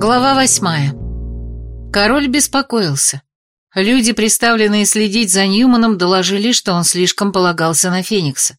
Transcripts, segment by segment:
Глава восьмая. Король беспокоился. Люди, приставленные следить за Ньюманом, доложили, что он слишком полагался на Феникса.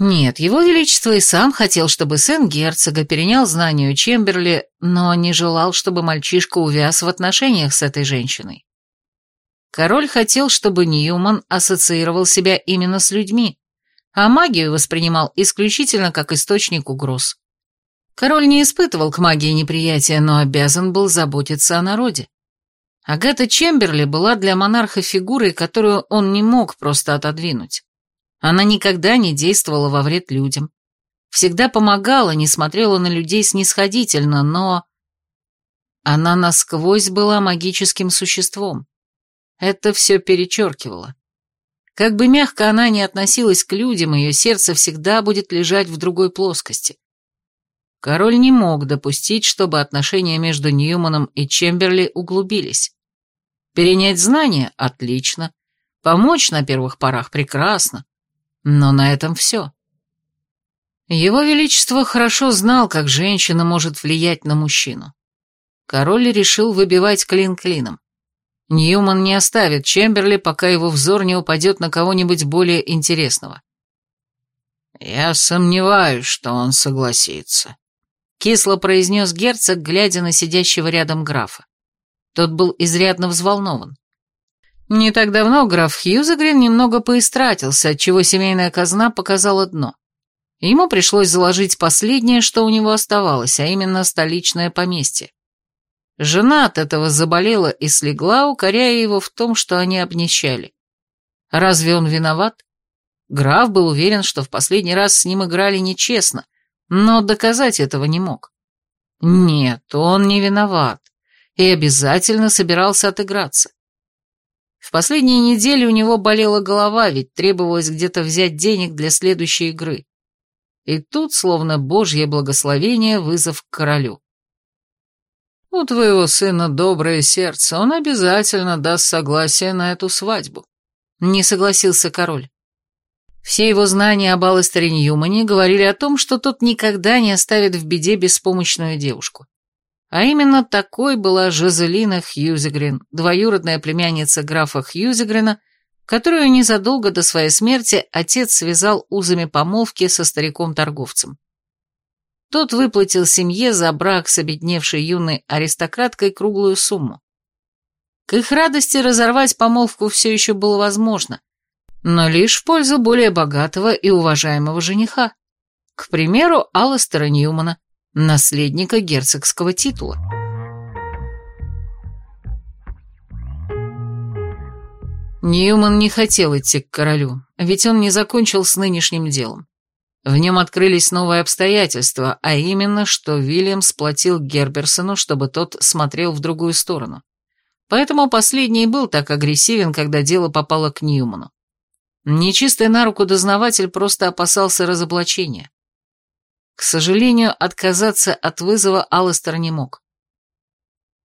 Нет, его величество и сам хотел, чтобы сын герцога перенял знания у Чемберли, но не желал, чтобы мальчишка увяз в отношениях с этой женщиной. Король хотел, чтобы Ньюман ассоциировал себя именно с людьми, а магию воспринимал исключительно как источник угроз. Король не испытывал к магии неприятия, но обязан был заботиться о народе. Агата Чемберли была для монарха фигурой, которую он не мог просто отодвинуть. Она никогда не действовала во вред людям. Всегда помогала, не смотрела на людей снисходительно, но... Она насквозь была магическим существом. Это все перечеркивало. Как бы мягко она ни относилась к людям, ее сердце всегда будет лежать в другой плоскости. Король не мог допустить, чтобы отношения между Ньюманом и Чемберли углубились. Перенять знания – отлично. Помочь на первых порах – прекрасно. Но на этом все. Его Величество хорошо знал, как женщина может влиять на мужчину. Король решил выбивать клин клином. Ньюман не оставит Чемберли, пока его взор не упадет на кого-нибудь более интересного. «Я сомневаюсь, что он согласится», Кисло произнес герцог, глядя на сидящего рядом графа. Тот был изрядно взволнован. Не так давно граф Хьюзегрин немного поистратился, отчего семейная казна показала дно. Ему пришлось заложить последнее, что у него оставалось, а именно столичное поместье. Жена от этого заболела и слегла, укоряя его в том, что они обнищали. Разве он виноват? Граф был уверен, что в последний раз с ним играли нечестно, но доказать этого не мог. Нет, он не виноват и обязательно собирался отыграться. В последние недели у него болела голова, ведь требовалось где-то взять денег для следующей игры. И тут, словно божье благословение, вызов к королю. «У твоего сына доброе сердце, он обязательно даст согласие на эту свадьбу», — не согласился король. Все его знания об Алластере Ньюмане говорили о том, что тот никогда не оставит в беде беспомощную девушку. А именно такой была Жозелина Хьюзегрин, двоюродная племянница графа Хьюзегрина, которую незадолго до своей смерти отец связал узами помолвки со стариком-торговцем. Тот выплатил семье за брак с обедневшей юной аристократкой круглую сумму. К их радости разорвать помолвку все еще было возможно, но лишь в пользу более богатого и уважаемого жениха. К примеру, Алластера Ньюмана, наследника герцогского титула. Ньюман не хотел идти к королю, ведь он не закончил с нынешним делом. В нем открылись новые обстоятельства, а именно, что Вильям сплотил Герберсону, чтобы тот смотрел в другую сторону. Поэтому последний был так агрессивен, когда дело попало к Ньюману. Нечистый на руку дознаватель просто опасался разоблачения. К сожалению, отказаться от вызова Алластер не мог.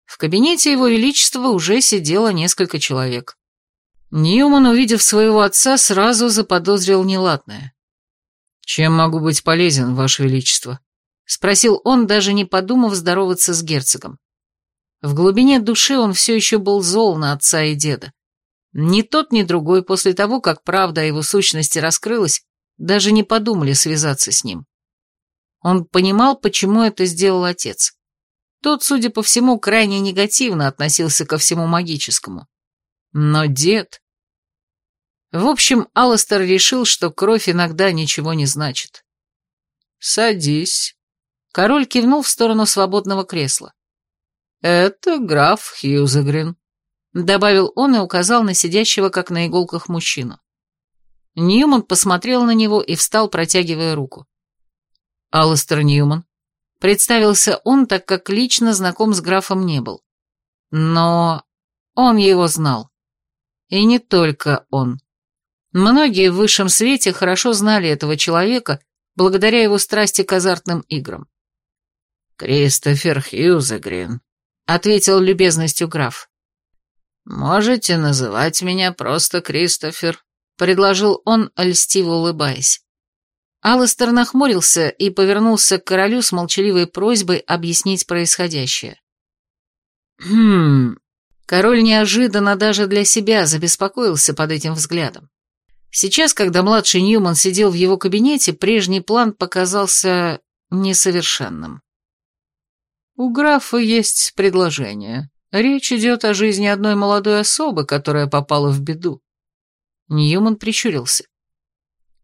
В кабинете его величества уже сидело несколько человек. Ньюман, увидев своего отца, сразу заподозрил неладное. «Чем могу быть полезен, ваше величество?» — спросил он, даже не подумав здороваться с герцогом. В глубине души он все еще был зол на отца и деда. Ни тот, ни другой после того, как правда о его сущности раскрылась, даже не подумали связаться с ним. Он понимал, почему это сделал отец. Тот, судя по всему, крайне негативно относился ко всему магическому. Но дед... В общем, Алластер решил, что кровь иногда ничего не значит. «Садись». Король кивнул в сторону свободного кресла. «Это граф Хьюзегрин». Добавил он и указал на сидящего, как на иголках, мужчину. Ньюман посмотрел на него и встал, протягивая руку. Алластер Ньюман. Представился он, так как лично знаком с графом не был. Но он его знал. И не только он. Многие в высшем свете хорошо знали этого человека, благодаря его страсти к азартным играм. «Кристофер Хьюзегрин», — ответил любезностью граф. «Можете называть меня просто Кристофер», — предложил он, льстиво улыбаясь. Алластер нахмурился и повернулся к королю с молчаливой просьбой объяснить происходящее. Хм... Король неожиданно даже для себя забеспокоился под этим взглядом. Сейчас, когда младший Ньюман сидел в его кабинете, прежний план показался несовершенным. У графа есть предложение. Речь идет о жизни одной молодой особы, которая попала в беду. Ньюман прищурился.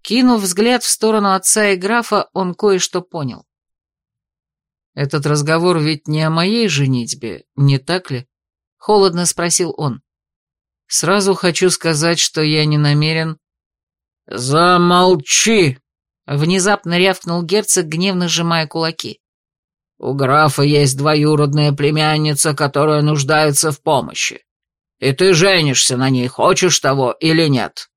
Кинув взгляд в сторону отца и графа, он кое-что понял. «Этот разговор ведь не о моей женитьбе, не так ли?» — холодно спросил он. «Сразу хочу сказать, что я не намерен...» «Замолчи!» — внезапно рявкнул герцог, гневно сжимая кулаки. «У графа есть двоюродная племянница, которая нуждается в помощи. И ты женишься на ней, хочешь того или нет?»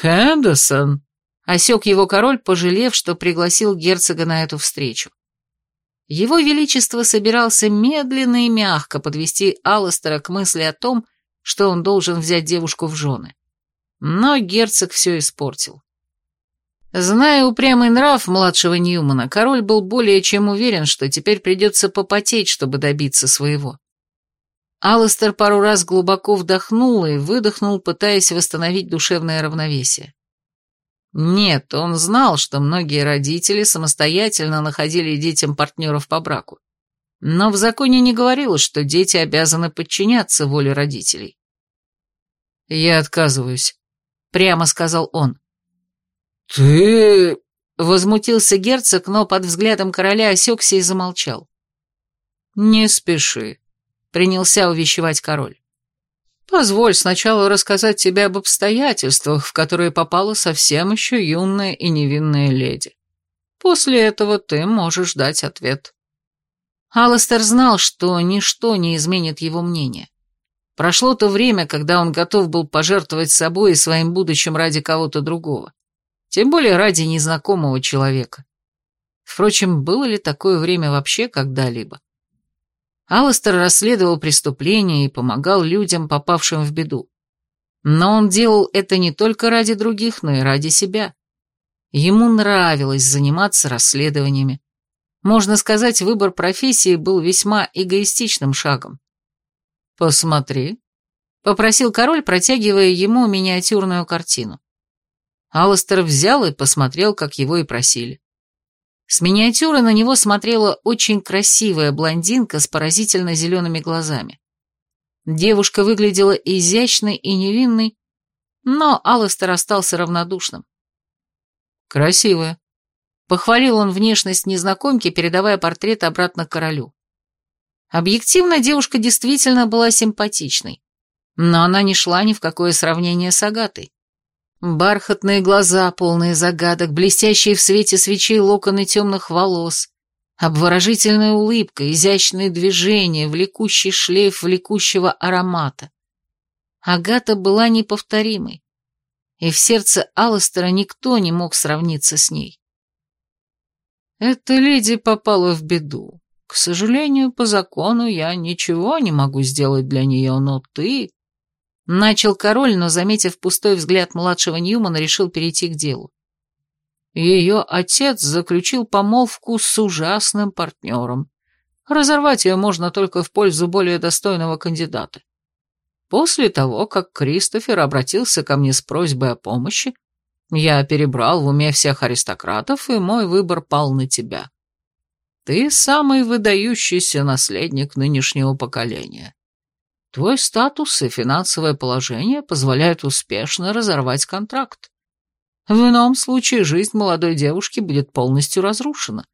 «Хэндерсон!» — осек его король, пожалев, что пригласил герцога на эту встречу. Его Величество собирался медленно и мягко подвести Алластера к мысли о том, что он должен взять девушку в жены. Но герцог все испортил. Зная упрямый нрав младшего Ньюмана, король был более чем уверен, что теперь придется попотеть, чтобы добиться своего. Алластер пару раз глубоко вдохнул и выдохнул, пытаясь восстановить душевное равновесие. Нет, он знал, что многие родители самостоятельно находили детям партнеров по браку. Но в законе не говорилось, что дети обязаны подчиняться воле родителей. «Я отказываюсь», — прямо сказал он. «Ты...» — возмутился герцог, но под взглядом короля осекся и замолчал. «Не спеши», — принялся увещевать король. Позволь сначала рассказать тебе об обстоятельствах, в которые попала совсем еще юная и невинная леди. После этого ты можешь дать ответ. Алластер знал, что ничто не изменит его мнение. Прошло то время, когда он готов был пожертвовать собой и своим будущим ради кого-то другого. Тем более ради незнакомого человека. Впрочем, было ли такое время вообще когда-либо? Алластер расследовал преступления и помогал людям, попавшим в беду. Но он делал это не только ради других, но и ради себя. Ему нравилось заниматься расследованиями. Можно сказать, выбор профессии был весьма эгоистичным шагом. «Посмотри», — попросил король, протягивая ему миниатюрную картину. Алластер взял и посмотрел, как его и просили. С миниатюры на него смотрела очень красивая блондинка с поразительно зелеными глазами. Девушка выглядела изящной и невинной, но Алластер остался равнодушным. «Красивая», — похвалил он внешность незнакомки, передавая портрет обратно королю. Объективно девушка действительно была симпатичной, но она не шла ни в какое сравнение с Агатой. Бархатные глаза, полные загадок, блестящие в свете свечей локоны темных волос, обворожительная улыбка, изящные движения, влекущий шлейф влекущего аромата. Агата была неповторимой, и в сердце Алластера никто не мог сравниться с ней. Эта леди попала в беду. К сожалению, по закону я ничего не могу сделать для нее, но ты... Начал король, но, заметив пустой взгляд младшего Ньюмана, решил перейти к делу. Ее отец заключил помолвку с ужасным партнером. Разорвать ее можно только в пользу более достойного кандидата. После того, как Кристофер обратился ко мне с просьбой о помощи, я перебрал в уме всех аристократов, и мой выбор пал на тебя. Ты самый выдающийся наследник нынешнего поколения. Твой статус и финансовое положение позволяют успешно разорвать контракт. В ином случае жизнь молодой девушки будет полностью разрушена.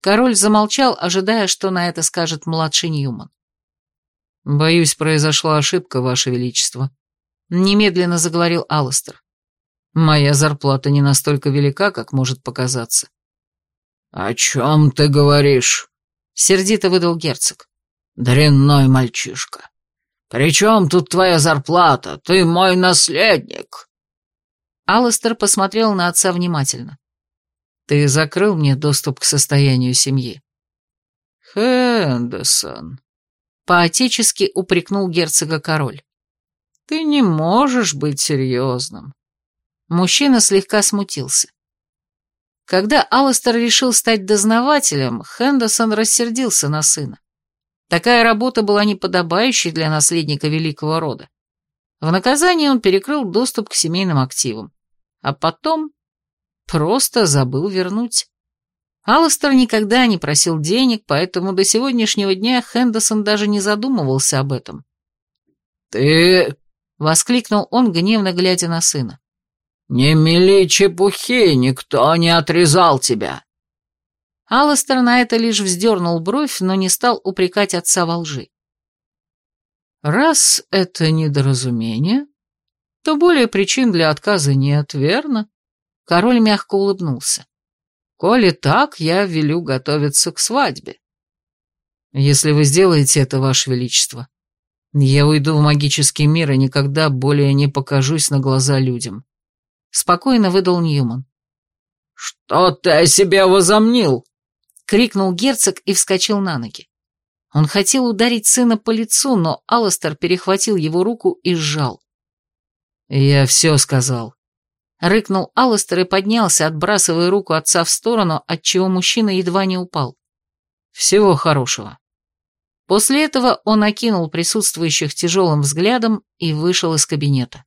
Король замолчал, ожидая, что на это скажет младший Ньюман. «Боюсь, произошла ошибка, Ваше Величество», — немедленно заговорил Алластер. «Моя зарплата не настолько велика, как может показаться». «О чем ты говоришь?» — сердито выдал герцог. «Дрянной мальчишка. «При чем тут твоя зарплата? Ты мой наследник!» Алластер посмотрел на отца внимательно. «Ты закрыл мне доступ к состоянию семьи». «Хэндерсон», — поотечески упрекнул герцога король. «Ты не можешь быть серьезным». Мужчина слегка смутился. Когда Алластер решил стать дознавателем, Хэндерсон рассердился на сына. Такая работа была неподобающей для наследника великого рода. В наказание он перекрыл доступ к семейным активам, а потом просто забыл вернуть. Алластер никогда не просил денег, поэтому до сегодняшнего дня Хендерсон даже не задумывался об этом. «Ты...» — воскликнул он, гневно глядя на сына. «Не мели чепухи, никто не отрезал тебя!» Алластер на это лишь вздернул бровь, но не стал упрекать отца во лжи. «Раз это недоразумение, то более причин для отказа нет, верно?» Король мягко улыбнулся. «Коли так, я велю готовиться к свадьбе. Если вы сделаете это, Ваше Величество, я уйду в магический мир и никогда более не покажусь на глаза людям спокойно выдал Ньюман. «Что ты о себе возомнил?» — крикнул герцог и вскочил на ноги. Он хотел ударить сына по лицу, но Алластер перехватил его руку и сжал. «Я все сказал», — рыкнул Алластер и поднялся, отбрасывая руку отца в сторону, отчего мужчина едва не упал. «Всего хорошего». После этого он окинул присутствующих тяжелым взглядом и вышел из кабинета.